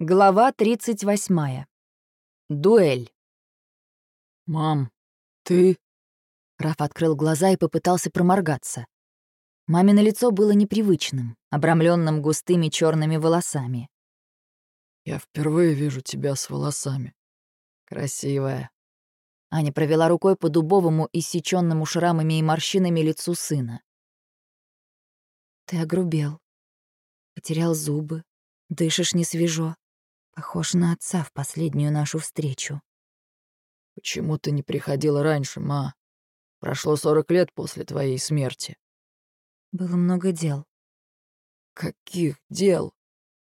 Глава 38. Дуэль. «Мам, ты...» Раф открыл глаза и попытался проморгаться. Мамино лицо было непривычным, обрамленным густыми черными волосами. «Я впервые вижу тебя с волосами. Красивая». Аня провела рукой по дубовому, иссеченному шрамами и морщинами лицу сына. «Ты огрубел. Потерял зубы. Дышишь несвежо. Похож на отца в последнюю нашу встречу. «Почему ты не приходила раньше, ма? Прошло сорок лет после твоей смерти». Было много дел. «Каких дел?»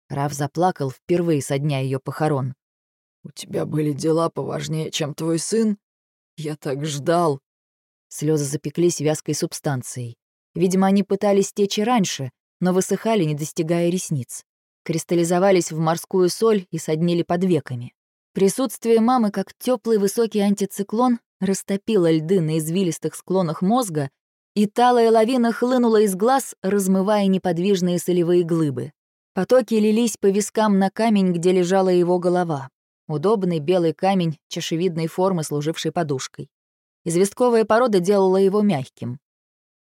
Раф заплакал впервые со дня ее похорон. «У тебя были дела поважнее, чем твой сын? Я так ждал». Слезы запеклись вязкой субстанцией. Видимо, они пытались течь и раньше, но высыхали, не достигая ресниц кристаллизовались в морскую соль и соднили под веками. Присутствие мамы, как теплый высокий антициклон, растопило льды на извилистых склонах мозга, и талая лавина хлынула из глаз, размывая неподвижные солевые глыбы. Потоки лились по вискам на камень, где лежала его голова. Удобный белый камень чашевидной формы, служивший подушкой. Известковая порода делала его мягким.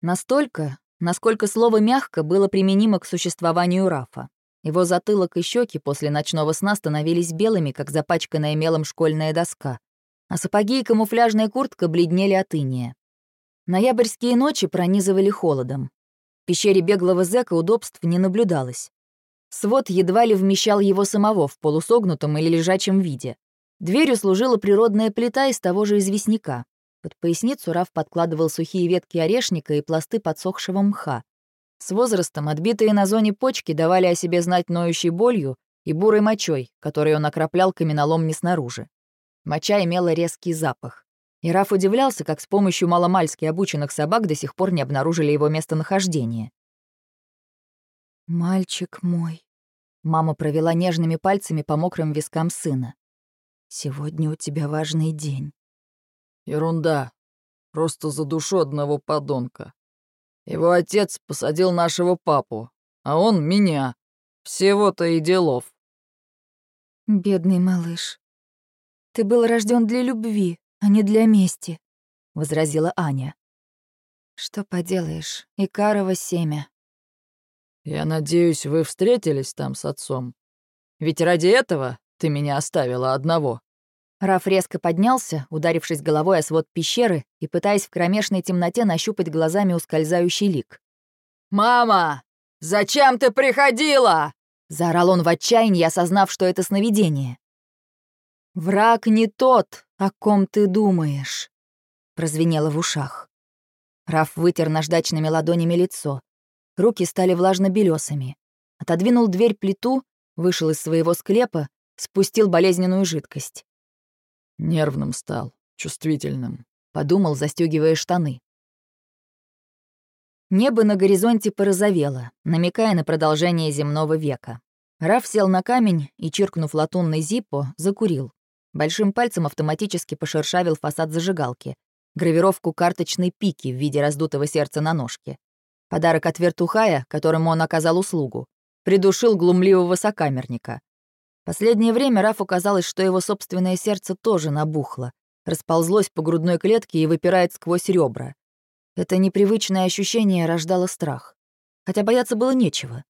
Настолько, насколько слово «мягко» было применимо к существованию Рафа. Его затылок и щеки после ночного сна становились белыми, как запачканная мелом школьная доска, а сапоги и камуфляжная куртка бледнели от иния. Ноябрьские ночи пронизывали холодом. В пещере беглого зэка удобств не наблюдалось. Свод едва ли вмещал его самого в полусогнутом или лежачем виде. Дверью служила природная плита из того же известняка. Под поясницу Раф подкладывал сухие ветки орешника и пласты подсохшего мха. С возрастом отбитые на зоне почки давали о себе знать ноющей болью и бурой мочой, которой он окроплял каменолом не снаружи. Моча имела резкий запах. И Раф удивлялся, как с помощью маломальски обученных собак до сих пор не обнаружили его местонахождение. «Мальчик мой», — мама провела нежными пальцами по мокрым вискам сына. «Сегодня у тебя важный день». «Ерунда. Просто за душу одного подонка», его отец посадил нашего папу, а он меня. Всего-то и делов. Бедный малыш. Ты был рожден для любви, а не для мести, возразила Аня. Что поделаешь, Икарова семя. Я надеюсь, вы встретились там с отцом. Ведь ради этого ты меня оставила одного. Раф резко поднялся, ударившись головой о свод пещеры и пытаясь в кромешной темноте нащупать глазами ускользающий лик. «Мама! Зачем ты приходила?» — заорал он в отчаянии, осознав, что это сновидение. «Враг не тот, о ком ты думаешь», — прозвенело в ушах. Раф вытер наждачными ладонями лицо. Руки стали влажно-белёсыми. Отодвинул дверь плиту, вышел из своего склепа, спустил болезненную жидкость. Нервным стал, чувствительным. Подумал, застегивая штаны. Небо на горизонте порозовело, намекая на продолжение земного века. Раф сел на камень и, чиркнув латунный зиппо, закурил. Большим пальцем автоматически пошершавил фасад зажигалки, гравировку карточной пики в виде раздутого сердца на ножке. Подарок от вертухая, которому он оказал услугу. Придушил глумливого сокамерника. Последнее время Рафу казалось, что его собственное сердце тоже набухло, расползлось по грудной клетке и выпирает сквозь ребра. Это непривычное ощущение рождало страх. Хотя бояться было нечего.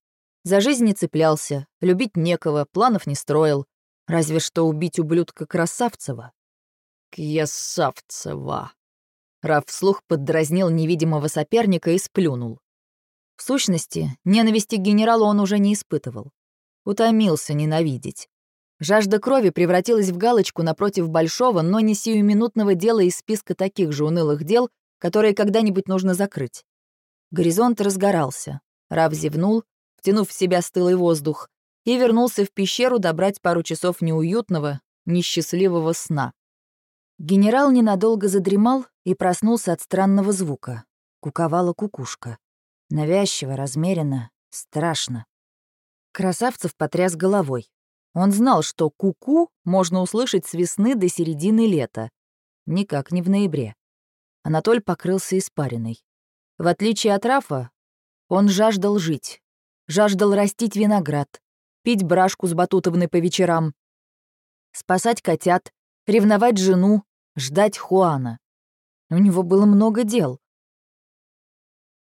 За жизнь не цеплялся, любить некого, планов не строил. Разве что убить ублюдка Красавцева. Красавцева. Раф вслух поддразнил невидимого соперника и сплюнул. В сущности, ненависти к генералу он уже не испытывал. Утомился ненавидеть. Жажда крови превратилась в галочку напротив большого, но не сиюминутного дела из списка таких же унылых дел, которые когда-нибудь нужно закрыть. Горизонт разгорался. Раб зевнул, втянув в себя стылый воздух, и вернулся в пещеру добрать пару часов неуютного, несчастливого сна. Генерал ненадолго задремал и проснулся от странного звука. Куковала кукушка. Навязчиво, размеренно, страшно. Красавцев потряс головой. Он знал, что куку -ку можно услышать с весны до середины лета. Никак не в ноябре. Анатоль покрылся испариной. В отличие от Рафа, он жаждал жить, жаждал растить виноград, пить брашку с Батутовной по вечерам, спасать котят, ревновать жену, ждать Хуана. У него было много дел.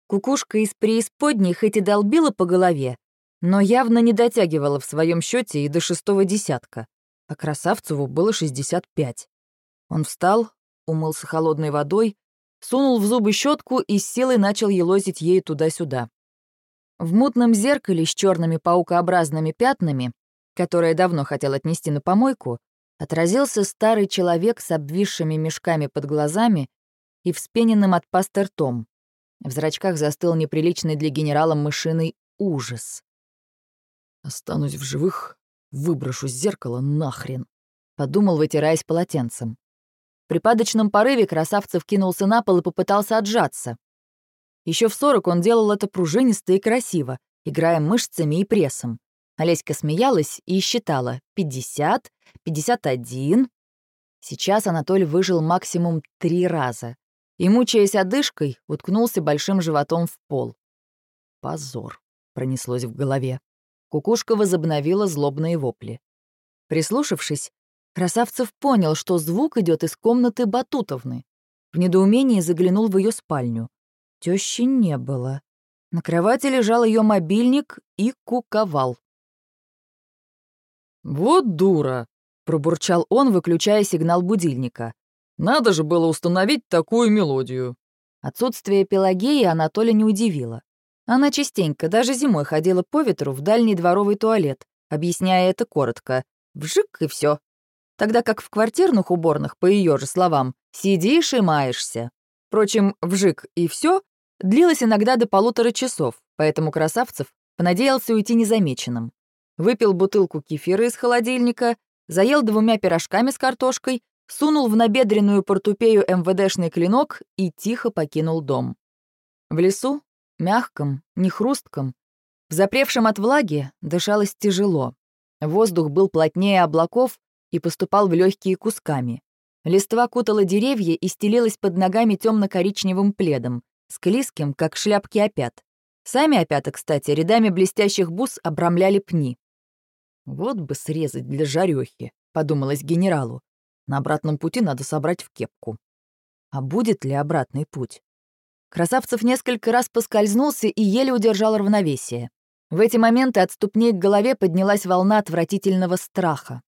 Кукушка из преисподней хоть и долбила по голове, но явно не дотягивала в своем счете и до шестого десятка, а Красавцеву было 65. Он встал, умылся холодной водой, сунул в зубы щетку и с силой начал елозить ей туда-сюда. В мутном зеркале с черными паукообразными пятнами, которое давно хотел отнести на помойку, отразился старый человек с обвисшими мешками под глазами и вспененным от пасты ртом. В зрачках застыл неприличный для генерала мышиный ужас. «Останусь в живых, выброшу зеркало нахрен», — подумал, вытираясь полотенцем. В припадочном порыве Красавцев кинулся на пол и попытался отжаться. Еще в сорок он делал это пружинисто и красиво, играя мышцами и прессом. Олеська смеялась и считала пятьдесят, пятьдесят один. Сейчас Анатолий выжил максимум три раза и, мучаясь одышкой, уткнулся большим животом в пол. «Позор», — пронеслось в голове. Кукушка возобновила злобные вопли. Прислушавшись, Красавцев понял, что звук идет из комнаты Батутовны. В недоумении заглянул в ее спальню. Тещи не было. На кровати лежал ее мобильник и куковал. «Вот дура!» — пробурчал он, выключая сигнал будильника. «Надо же было установить такую мелодию!» Отсутствие Пелагеи Анатолия не удивило. Она частенько, даже зимой, ходила по ветру в дальний дворовый туалет, объясняя это коротко. Вжик и все. Тогда как в квартирных уборных, по ее же словам, сидишь и маешься. Впрочем, вжик и все длилось иногда до полутора часов, поэтому Красавцев понадеялся уйти незамеченным. Выпил бутылку кефира из холодильника, заел двумя пирожками с картошкой, сунул в набедренную портупею МВДшный клинок и тихо покинул дом. В лесу, мягком, не хрустком, в запревшем от влаги дышалось тяжело. Воздух был плотнее облаков и поступал в легкие кусками. Листва кутала деревья и стелилась под ногами темно-коричневым пледом, склизким, как шляпки опят. Сами опята, кстати, рядами блестящих бус обрамляли пни. «Вот бы срезать для жарёхи», — подумалось генералу. «На обратном пути надо собрать в кепку». А будет ли обратный путь? Красавцев несколько раз поскользнулся и еле удержал равновесие. В эти моменты от ступней к голове поднялась волна отвратительного страха.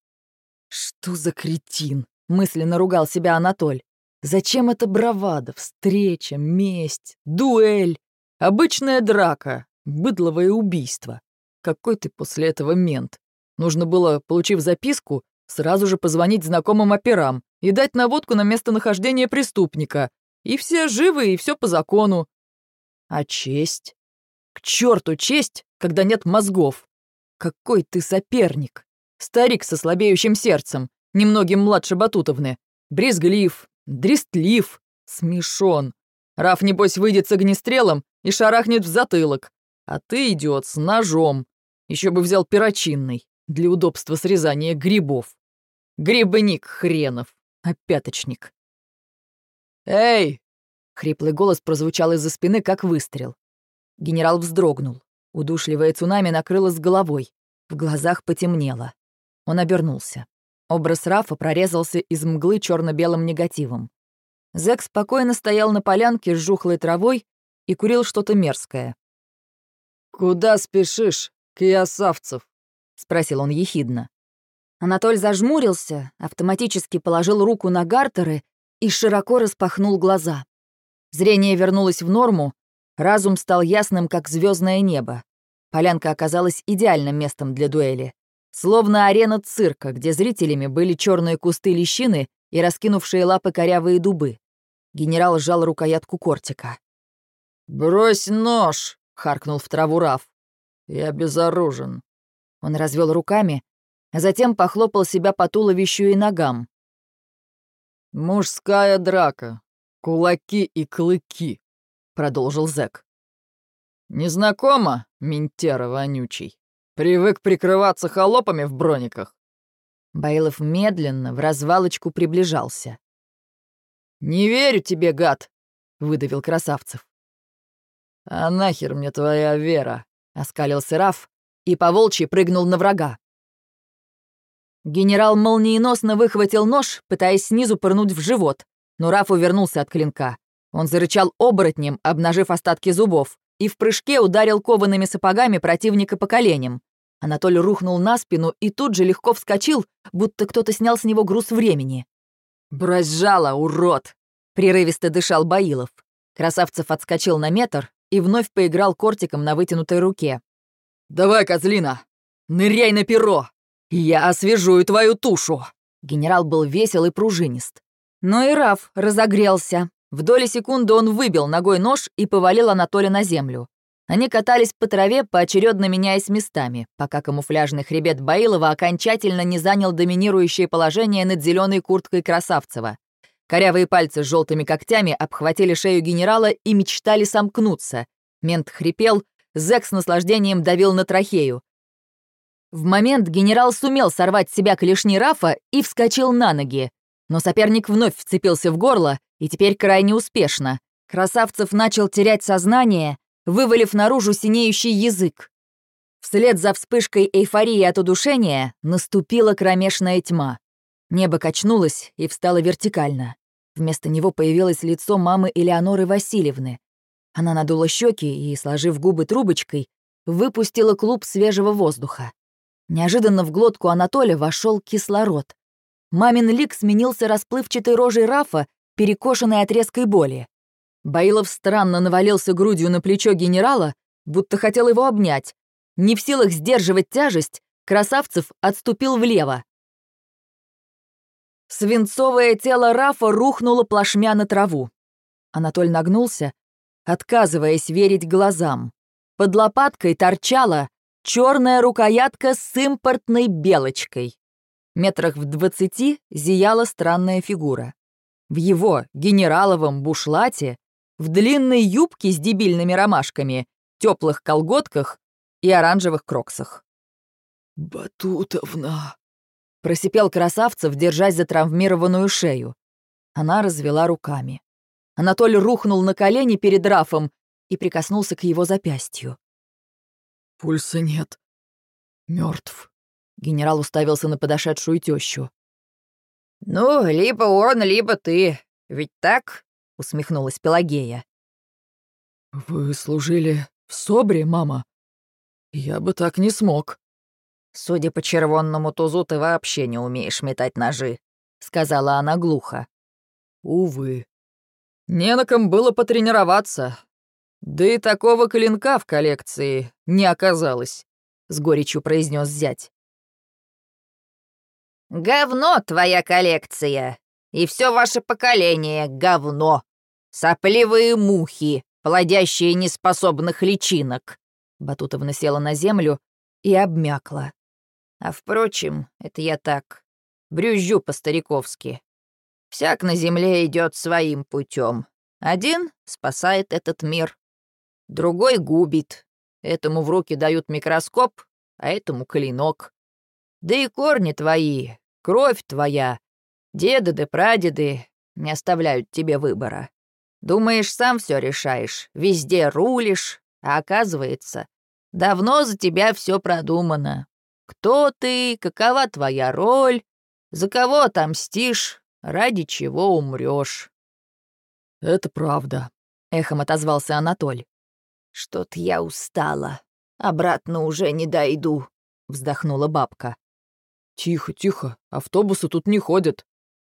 «Что за кретин?» — мысленно ругал себя Анатоль. «Зачем это бравада, встреча, месть, дуэль? Обычная драка, быдловое убийство. Какой ты после этого мент? Нужно было, получив записку, сразу же позвонить знакомым операм и дать наводку на местонахождение преступника. И все живы, и все по закону. А честь? К черту честь, когда нет мозгов. Какой ты соперник. Старик со слабеющим сердцем, немногим младше Батутовны. Брезглив, дрестлив, смешон. Раф, небось, выйдет с огнестрелом и шарахнет в затылок. А ты, идиот, с ножом. Еще бы взял перочинный для удобства срезания грибов. Грибник хренов, опяточник. «Эй!» — хриплый голос прозвучал из-за спины, как выстрел. Генерал вздрогнул. Удушливое цунами накрыло с головой. В глазах потемнело. Он обернулся. Образ Рафа прорезался из мглы черно белым негативом. Зэк спокойно стоял на полянке с жухлой травой и курил что-то мерзкое. «Куда спешишь, Киясавцев?» — спросил он ехидно. Анатоль зажмурился, автоматически положил руку на гартеры и широко распахнул глаза. Зрение вернулось в норму, разум стал ясным, как звездное небо. Полянка оказалась идеальным местом для дуэли. Словно арена цирка, где зрителями были черные кусты лещины и раскинувшие лапы корявые дубы. Генерал сжал рукоятку кортика. «Брось нож!» — харкнул в траву Раф. «Я безоружен». Он развел руками, а затем похлопал себя по туловищу и ногам. «Мужская драка. Кулаки и клыки», — продолжил зэк. «Незнакомо, ментера вонючий. Привык прикрываться холопами в брониках». Байлов медленно, в развалочку приближался. «Не верю тебе, гад!» — выдавил Красавцев. «А нахер мне твоя вера?» — оскалился Раф, и поволчьи прыгнул на врага. Генерал молниеносно выхватил нож, пытаясь снизу пырнуть в живот, но Раф увернулся от клинка. Он зарычал оборотнем, обнажив остатки зубов, и в прыжке ударил коваными сапогами противника по коленям. Анатолий рухнул на спину и тут же легко вскочил, будто кто-то снял с него груз времени. «Брось урод!» — прерывисто дышал Баилов. Красавцев отскочил на метр и вновь поиграл кортиком на вытянутой руке. «Давай, козлина, ныряй на перо! Я освежую твою тушу!» Генерал был весел и пружинист. Но и Раф разогрелся. В доли секунды он выбил ногой нож и повалил Анатолия на землю. Они катались по траве, поочередно меняясь местами, пока камуфляжный хребет Баилова окончательно не занял доминирующее положение над зеленой курткой Красавцева. Корявые пальцы с желтыми когтями обхватили шею генерала и мечтали сомкнуться. Мент хрипел, Зэк с наслаждением давил на трахею. В момент генерал сумел сорвать с себя клешни Рафа и вскочил на ноги. Но соперник вновь вцепился в горло, и теперь крайне успешно. Красавцев начал терять сознание, вывалив наружу синеющий язык. Вслед за вспышкой эйфории от удушения наступила кромешная тьма. Небо качнулось и встало вертикально. Вместо него появилось лицо мамы Элеоноры Васильевны. Она надула щеки и, сложив губы трубочкой, выпустила клуб свежего воздуха. Неожиданно в глотку Анатолия вошел кислород. Мамин лик сменился расплывчатой рожей Рафа, перекошенной от резкой боли. Баилов странно навалился грудью на плечо генерала, будто хотел его обнять. Не в силах сдерживать тяжесть, Красавцев отступил влево. Свинцовое тело Рафа рухнуло плашмя на траву. Анатоль нагнулся, отказываясь верить глазам. Под лопаткой торчала черная рукоятка с импортной белочкой. Метрах в двадцати зияла странная фигура. В его генераловом бушлате в длинной юбке с дебильными ромашками, теплых колготках и оранжевых кроксах. «Батутовна!» — просипел Красавцев, держась за травмированную шею. Она развела руками. Анатолий рухнул на колени перед Рафом и прикоснулся к его запястью. «Пульса нет. Мертв. Генерал уставился на подошедшую тещу. «Ну, либо он, либо ты. Ведь так?» — усмехнулась Пелагея. «Вы служили в СОБРе, мама? Я бы так не смог». «Судя по червонному тузу, ты вообще не умеешь метать ножи», — сказала она глухо. «Увы. Не на ком было потренироваться. Да и такого клинка в коллекции не оказалось», — с горечью произнес зять. «Говно твоя коллекция, и все ваше поколение — говно», Сопливые мухи, плодящие неспособных личинок. Батутовна села на землю и обмякла. А впрочем, это я так, брюзжу по-стариковски. Всяк на земле идет своим путем. Один спасает этот мир, другой губит. Этому в руки дают микроскоп, а этому клинок. Да и корни твои, кровь твоя, деды да прадеды не оставляют тебе выбора. Думаешь, сам все решаешь, везде рулишь, а оказывается, давно за тебя все продумано. Кто ты, какова твоя роль, за кого отомстишь, ради чего умрешь. «Это правда», — эхом отозвался Анатоль. «Что-то я устала. Обратно уже не дойду», — вздохнула бабка. «Тихо, тихо, автобусы тут не ходят.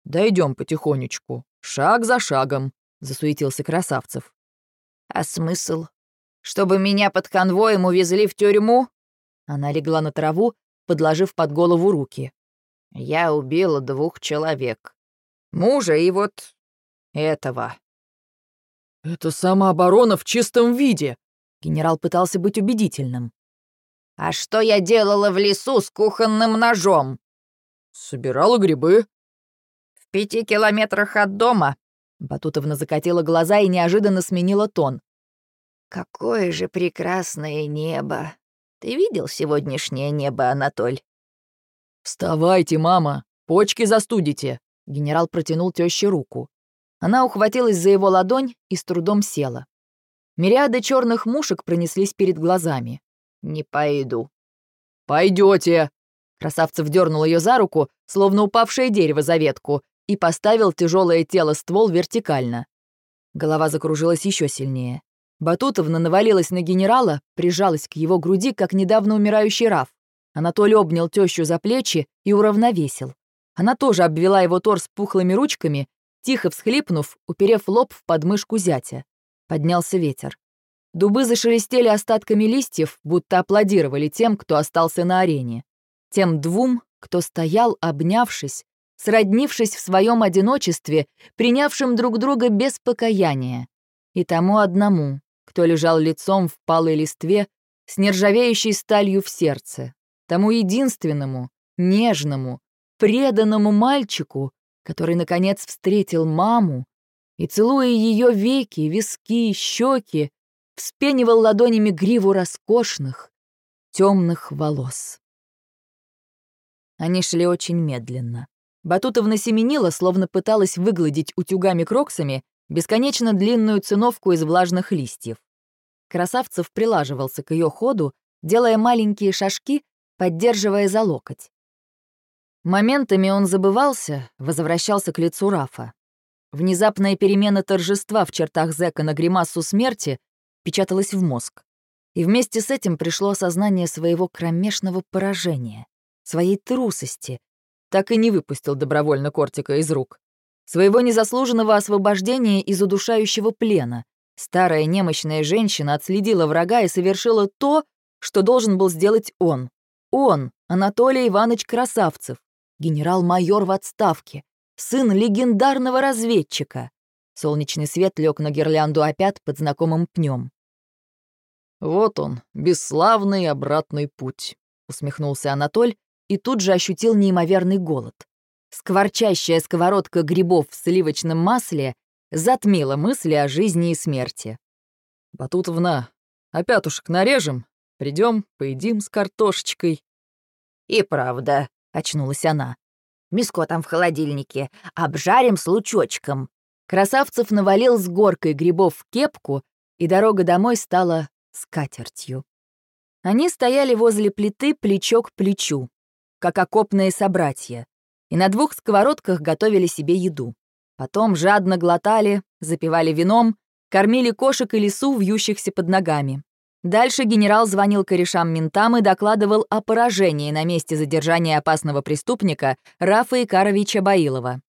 Дойдем потихонечку, шаг за шагом», засуетился Красавцев. «А смысл? Чтобы меня под конвоем увезли в тюрьму?» Она легла на траву, подложив под голову руки. «Я убила двух человек. Мужа и вот этого». «Это самооборона в чистом виде!» Генерал пытался быть убедительным. «А что я делала в лесу с кухонным ножом?» «Собирала грибы». «В пяти километрах от дома Батутовна закатила глаза и неожиданно сменила тон. «Какое же прекрасное небо! Ты видел сегодняшнее небо, Анатоль?» «Вставайте, мама, почки застудите!» Генерал протянул тёще руку. Она ухватилась за его ладонь и с трудом села. Мириады черных мушек пронеслись перед глазами. «Не пойду. Пойдете. Красавцев дернул ее за руку, словно упавшее дерево за ветку, и поставил тяжелое тело ствол вертикально. Голова закружилась еще сильнее. Батутовна навалилась на генерала, прижалась к его груди, как недавно умирающий Раф. Анатолий обнял тещу за плечи и уравновесил. Она тоже обвела его торс пухлыми ручками, тихо всхлипнув, уперев лоб в подмышку зятя. Поднялся ветер. Дубы зашелестели остатками листьев, будто аплодировали тем, кто остался на арене. Тем двум, кто стоял, обнявшись, сроднившись в своем одиночестве, принявшим друг друга без покаяния. И тому одному, кто лежал лицом в палой листве с нержавеющей сталью в сердце. Тому единственному, нежному, преданному мальчику, который, наконец, встретил маму и, целуя ее веки, виски, щеки, вспенивал ладонями гриву роскошных, темных волос. Они шли очень медленно. Батутовна семенила, словно пыталась выгладить утюгами-кроксами бесконечно длинную циновку из влажных листьев. Красавцев прилаживался к ее ходу, делая маленькие шажки, поддерживая за локоть. Моментами он забывался, возвращался к лицу Рафа. Внезапная перемена торжества в чертах зэка на гримасу смерти печаталась в мозг. И вместе с этим пришло осознание своего кромешного поражения, своей трусости. Так и не выпустил добровольно Кортика из рук. Своего незаслуженного освобождения из удушающего плена. Старая немощная женщина отследила врага и совершила то, что должен был сделать он. Он, Анатолий Иванович Красавцев, генерал-майор в отставке, сын легендарного разведчика. Солнечный свет лег на гирлянду опять под знакомым пнем. «Вот он, бесславный обратный путь», — усмехнулся Анатоль и тут же ощутил неимоверный голод. Скворчащая сковородка грибов в сливочном масле затмила мысли о жизни и смерти. «Батутовна, а пятушек нарежем? Придем, поедим с картошечкой». «И правда», очнулась она. «Миско там в холодильнике. Обжарим с лучочком». Красавцев навалил с горкой грибов в кепку, и дорога домой стала скатертью. Они стояли возле плиты плечо к плечу, как окопные собратья, и на двух сковородках готовили себе еду. Потом жадно глотали, запивали вином, кормили кошек и лису, вьющихся под ногами. Дальше генерал звонил корешам-ментам и докладывал о поражении на месте задержания опасного преступника Рафа Икаровича Баилова.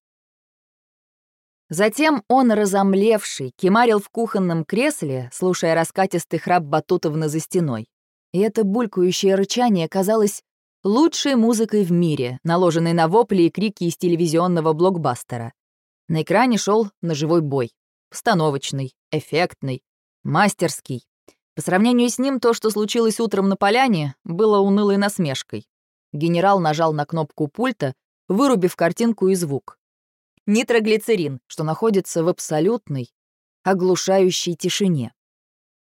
Затем он, разомлевший, кемарил в кухонном кресле, слушая раскатистый храп Батутовна за стеной. И это булькающее рычание казалось лучшей музыкой в мире, наложенной на вопли и крики из телевизионного блокбастера. На экране шел ножевой бой. Постановочный, эффектный, мастерский. По сравнению с ним то, что случилось утром на поляне, было унылой насмешкой. Генерал нажал на кнопку пульта, вырубив картинку и звук. Нитроглицерин, что находится в абсолютной, оглушающей тишине.